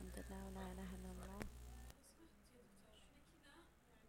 الحمد لله ولا